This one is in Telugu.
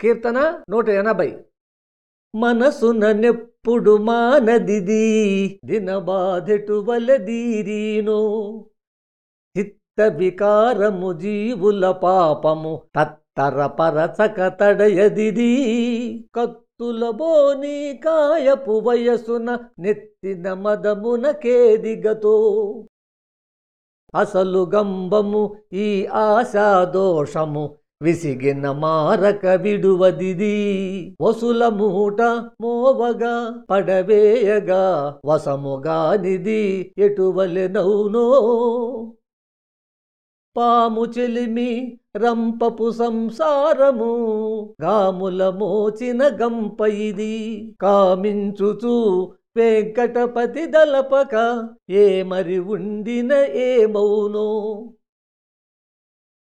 కీర్తన నూట ఎనభై. మనసున నెప్పుడు మానదిది దినబాధెటు వలదీరీను చిత్త వికారము జీవుల పాపము తత్తర పరచక తడయదిది. కత్తులబోని కాయపు వయసున నెత్తిన మదమున కేదిగతో. అసలు గంబము ఈ ఆశా దోషము విసిగిన మారక విడువదిది. వసుల మూట మోవగా పడవేయగా వసముగానిది ఎటువలెనౌనో పాము చెలిమి రంపపు సంసారము గాముల మోచిన గంప ఇది. కామించుచు వెంకటపతి దలపక ఏ మరి ఉండిన ఏమౌనో